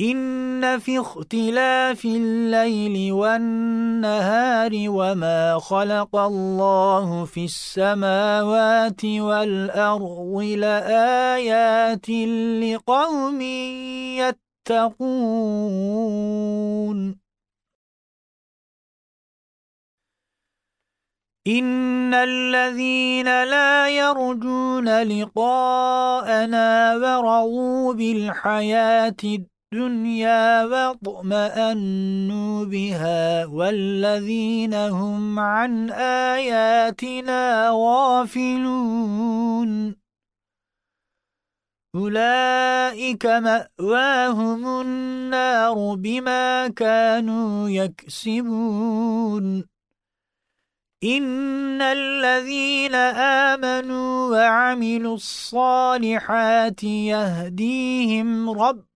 إن في اختلاف الليل والنهار وما خلق الله في السماوات والأرض لآيات لقوم يتقون. إن الذين لا يرجون لقاءنا ورغوا بالحياة الدنيا الدنيا واطمأنوا بها والذين هم عن آياتنا غافلون. أولئك مأواهم النار بما كانوا يكسبون. إن الذين آمنوا وعملوا الصالحات يهديهم رب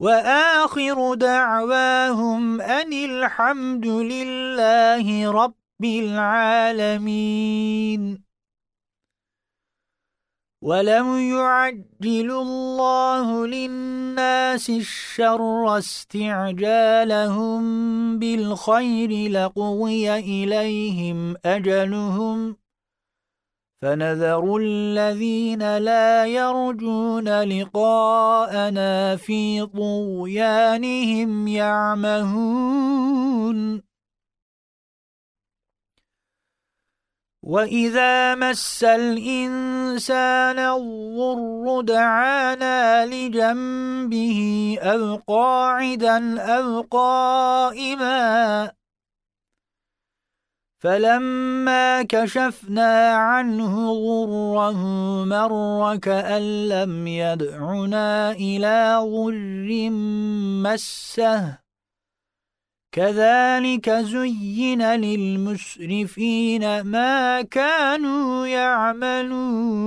وآخر دعواهم أن الحمد لله رب العالمين. ولو يعجل الله للناس الشر استعجالهم بالخير لقضي إليهم أجلهم فنذر الذين لا يرجون لقاءنا في طغيانهم يعمهون وَإِذَا مَسَّ الْإِنسَانَ الضُّرُّ دَعَانَا لِجَنبِهِ أَوْ قَاعِدًا أَوْ قَائِمًا فَلَمَّا كَشَفْنَا عَنْهُ ضُرَّهُ مَرَّ كَأَن لَّمْ يَدْعُنَا إِلَى ضُرٍّ مَّسَّهُ. كذلك زين للمسرفين ما كانوا يعملون.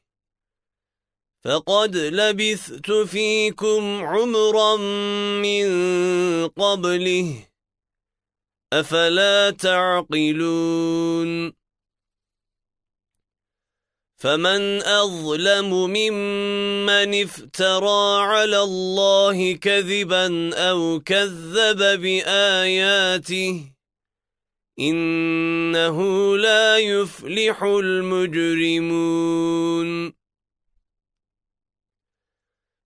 فقد لبثت فيكم عمرا من قبله أفلا تعقلون فمن أظلم ممن افترى على الله كذبا أو كذب بآياته إنه لا يفلح المجرمون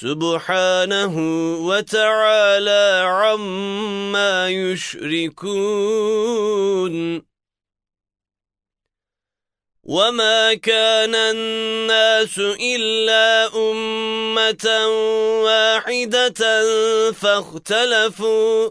سبحانه وتعالى عما يشركون. وما كان الناس إلا أمة واحدة فاختلفوا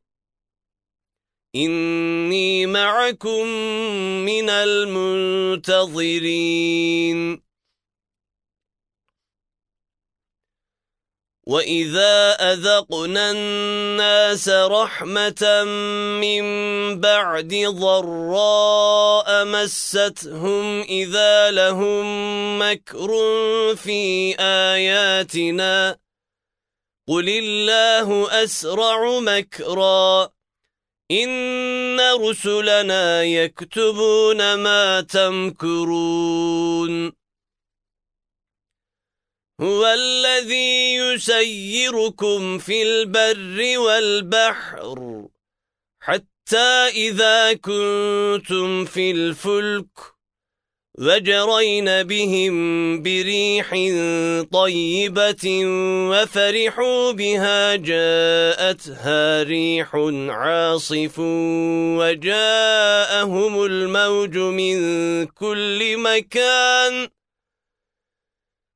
إِنِّي مَعَكُمْ مِنَ الْمُنْتَظِرِينَ. وَإِذَا أَذَقْنَا النَّاسَ رَحْمَةً مِّن بَعْدِ ضَرَّاءَ مَسَّتْهُمْ إِذَا لَهُم مَّكْرٌ فِي آيَاتِنَا. قُلِ اللَّهُ أَسْرَعُ مَكْرًا. إِنَّ رُسُلَنَا يَكْتُبُونَ مَا تَمْكُرُونَ هُوَ الَّذِي يُسَيِّرُكُمْ فِي الْبَرِّ وَالْبَحْرِ حَتَّى إِذَا كُنتُمْ فِي الْفُلْكِ وَجَرَيْنَ بِهِمْ بِرِيحٍ طَيِّبَةٍ وَفَرِحُوا بِهَا جَاءَتْهَا رِيحٌ عَاصِفٌ وَجَاءَهُمُ الْمَوْجُ مِنْ كُلِّ مَكَانٍ.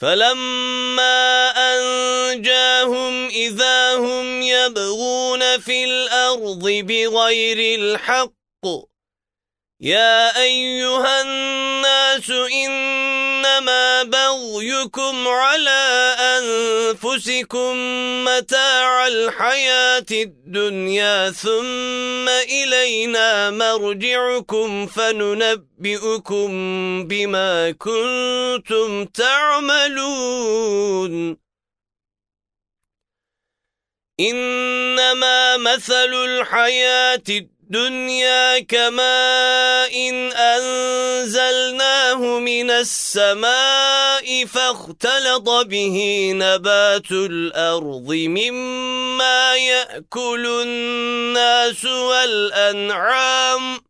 فَلَمَّا أَنْجَاهُمْ إِذَا هُمْ يَبْغُونَ فِي الْأَرْضِ بِغَيْرِ الْحَقِّ يَا أَيُّهَا النَّاسُ إِنَّمَا بَغْيُكُمْ عَلَى أَنفُسِكُمْ مَتَاعَ الْحَيَاةِ الدُّنْيَا ثُمَّ إِلَيْنَا مَرْجِعُكُمْ فَنُنَبِّئُكُم بِمَا كُنتُمْ تَعْمَلُونَ. إِنَّمَا مَثَلُ الْحَيَاةِ الدُّنْيَا الدنيا كماء إن أنزلناه من السماء فاختلط به نبات الأرض مما يأكل الناس والأنعام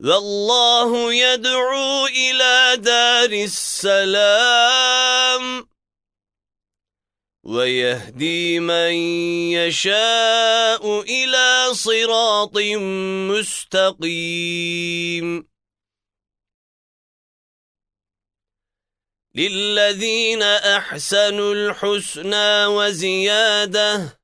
والله يدعو إلى دار السلام ويهدي من يشاء إلى صراط مستقيم. للذين أحسنوا الحسنى وزيادة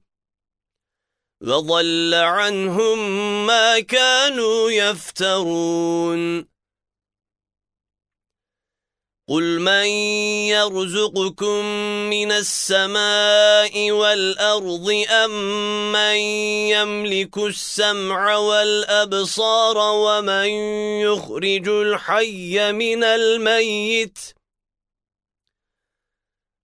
وضل عنهم ما كانوا يفترون. قل من يرزقكم من السماء والأرض أم من يملك السمع والأبصار ومن يخرج الحي من الميت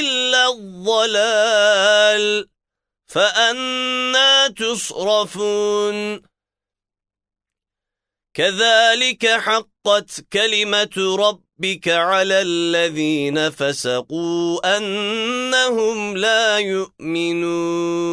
إلا الضلال فأنا تصرفون. كذلك حقت كلمة ربك على الذين فسقوا أنهم لا يؤمنون.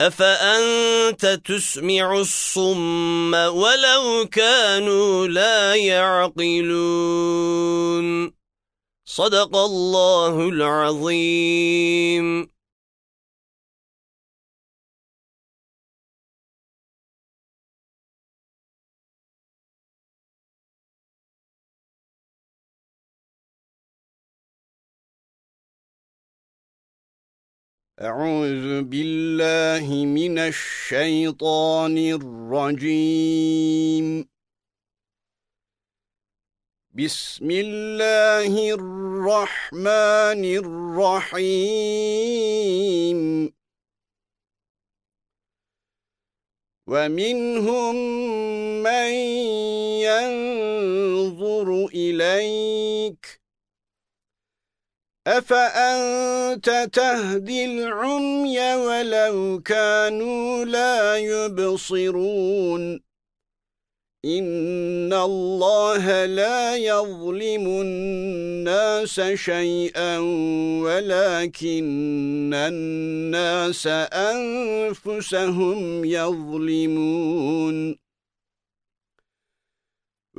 أفأنت تسمع الصم ولو كانوا لا يعقلون؟ صدق الله العظيم. أعوذ بالله من الشيطان الرجيم. بسم الله الرحمن الرحيم. ومنهم من ينظر إليك أفأنت تهدي العمي ولو كانوا لا يبصرون إن الله لا يظلم الناس شيئا ولكن الناس أنفسهم يظلمون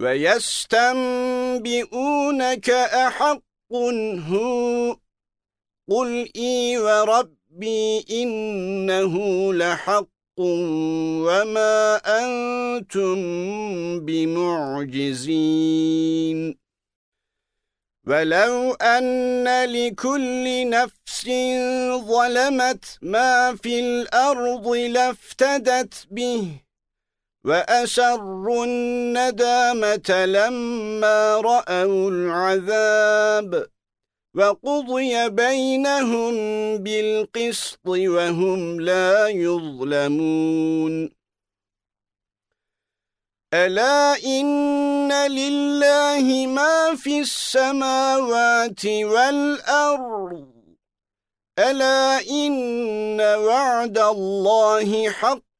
وَيَسْتَنبِئُونَكَ أَحَقٌّ هُوَ قُلْ إِي وَرَبِّي إِنَّهُ لَحَقٌّ وَمَا أَنْتُمْ بِمُعْجِزِينَ. وَلَوْ أَنَّ لِكُلِّ نَفْسٍ ظَلَمَتْ مَا فِي الْأَرْضِ لَافْتَدَتْ بِهِ وَأَسَرُّوا النَّدَامَةَ لَمَّا رَأَوُا الْعَذَابَ وَقُضِيَ بَيْنَهُم بِالْقِسْطِ وَهُمْ لَا يُظْلَمُونَ. أَلَا إِنَّ لِلَّهِ مَا فِي السَّمَاوَاتِ وَالْأَرْضِ. أَلَا إِنَّ وَعْدَ اللَّهِ حَقٌّ.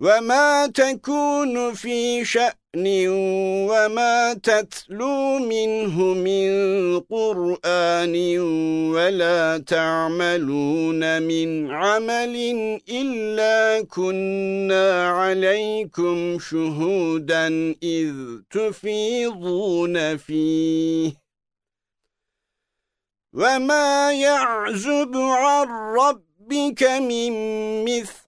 وَمَا تَكُونُ فِي شَأْنٍ وَمَا تَتْلُو مِنْهُ مِنْ قُرْآنٍ وَلَا تَعْمَلُونَ مِنْ عَمَلٍ إِلَّا كُنَّا عَلَيْكُمْ شُهُودًا إِذْ تُفِيضُونَ فِيهِ. وَمَا يَعْزُبُ عَنْ رَبِّكَ مِنْ مِثْقَالِ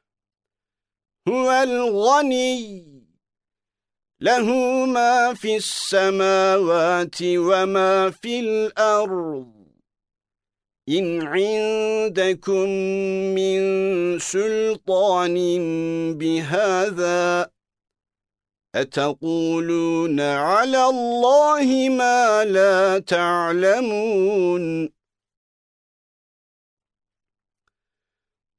هو الغني. له ما في السماوات وما في الأرض. إن عندكم من سلطان بهذا أتقولون على الله ما لا تعلمون.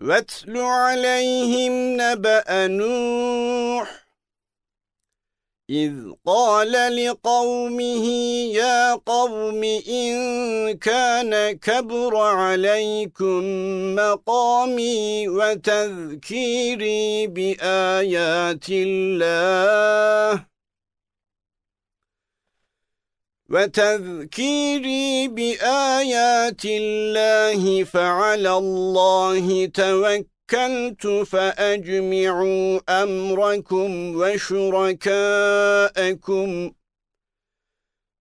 وَاتْلُ عَلَيْهِمْ نَبَأَ نُوحٍ إِذْ قَالَ لِقَوْمِهِ يَا قَوْمِ إِنْ كَانَ كَبُرَ عَلَيْكُمْ مَقَامِي وَتَذْكِيرِي بِآيَاتِ اللَّهِ وَتَذْكِيرِي بِآيَاتِ اللَّهِ فَعَلَى اللَّهِ تَوَكَّلْتُ فَأَجْمِعُوا أَمْرَكُمْ وَشُرَكَاءَكُمْ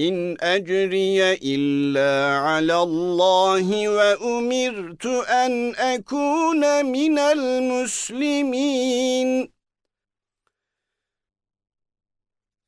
إِنْ أَجْرِيَ إِلَّا عَلَى اللَّهِ وَأُمِرْتُ أَنْ أَكُونَ مِنَ الْمُسْلِمِينَ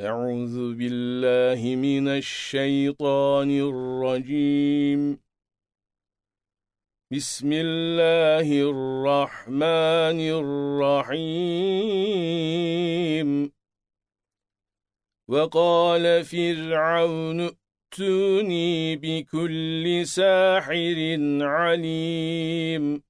أعوذ بالله من الشيطان الرجيم. بسم الله الرحمن الرحيم. وقال فرعون ائتوني بكل ساحر عليم.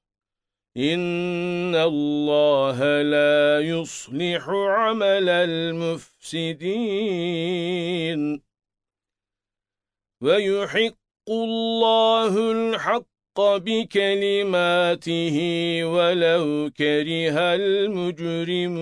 إِنَّ اللَّهَ لَا يُصْلِحُ عَمَلَ الْمُفْسِدِينَ وَيُحِقُّ اللَّهُ الْحَقَّ بِكَلِمَاتِهِ وَلَوْ كَرِهَ الْمُجْرِمُونَ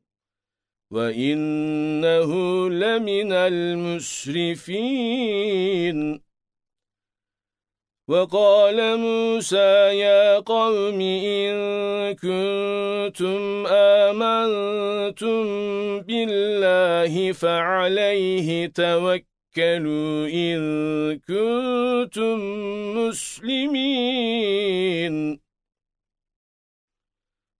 وَإِنَّهُ لَمِنَ الْمُسْرِفِينَ وَقَالَ مُوسَى يَا قَوْمِ إِن كُنتُمْ آمَنتُم بِاللَّهِ فَعَلَيْهِ تَوَكَّلُوا إِن كُنتُم مُّسْلِمِينَ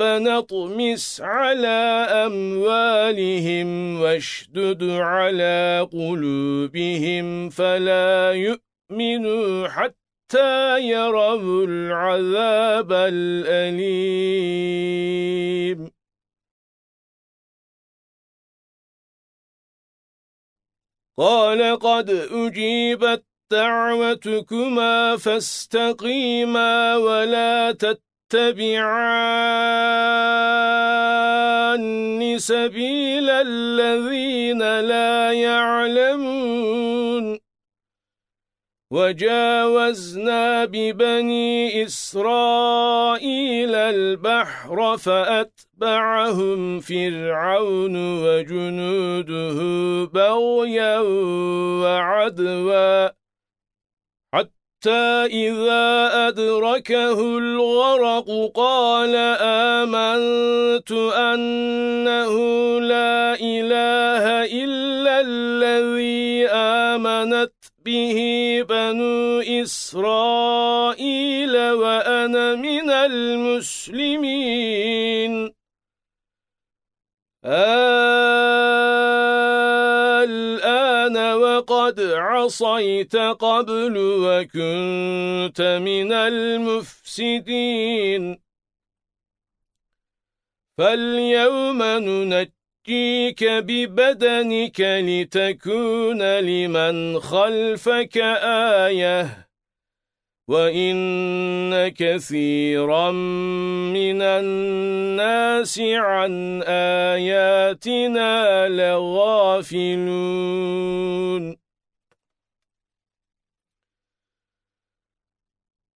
ربنا اطمس على أموالهم واشدد على قلوبهم فلا يؤمنوا حتى يروا العذاب الأليم. قال قد أجيبت دعوتكما فاستقيما ولا تتبعوا تتبعان سبيل الذين لا يعلمون. وجاوزنا ببني إسرائيل البحر فأتبعهم فرعون وجنوده بغيا وعدوا. حتى إذا أدركه الغرق قال آمنت أنه لا إله إلا الذي آمنت به بنو إسرائيل وأنا من المسلمين. الآن عصيت قبل وكنت من المفسدين. فاليوم ننجيك ببدنك لتكون لمن خلفك آيةً وَإِنَّ كَثِيرًا مِنَ النَّاسِ عَن آيَاتِنَا لَغَافِلُونَ.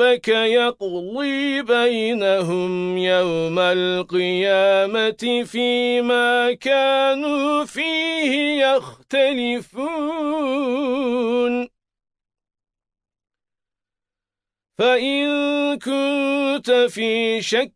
ربك يقضي بينهم يوم القيامة فيما كانوا فيه يختلفون. فإن كنت في شك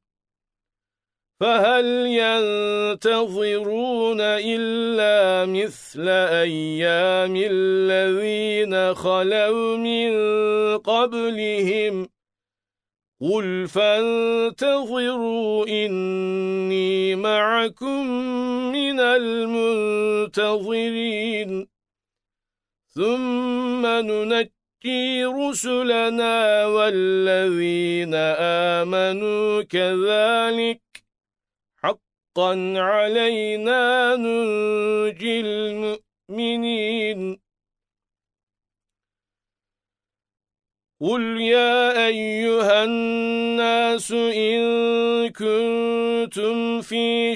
فهل ينتظرون إلا مثل أيام الذين خلوا من قبلهم؟ قل فانتظروا إني معكم من المنتظرين. ثم ننجي رسلنا والذين آمنوا كذلك حقا علينا ننجي المؤمنين. قل يا أيها الناس إن كنتم في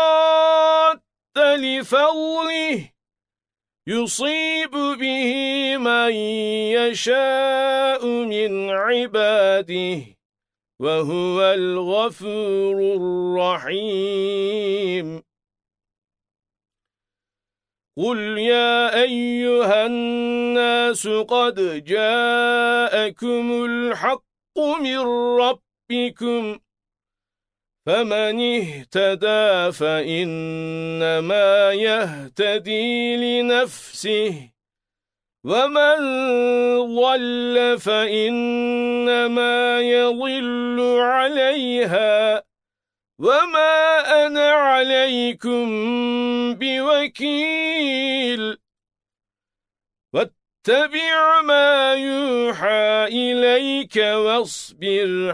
لِفَضْلِهِ يُصِيبُ بِهِ مَن يَشَاءُ مِنْ عِبَادِهِ وهو الغفور الرحيم. قل يا أيها الناس قد جاءكم الحق من ربكم فمن اهتدى فإنما يهتدي لنفسه وَمَنْ ضَلَّ فَإِنَّمَا يَضِلُّ عَلَيْهَا وَمَا أَنَا عَلَيْكُمْ بِوَكِيلٍ. وَاتَّبِعْ مَا يُوحَى إِلَيْكَ وَاصْبِرْ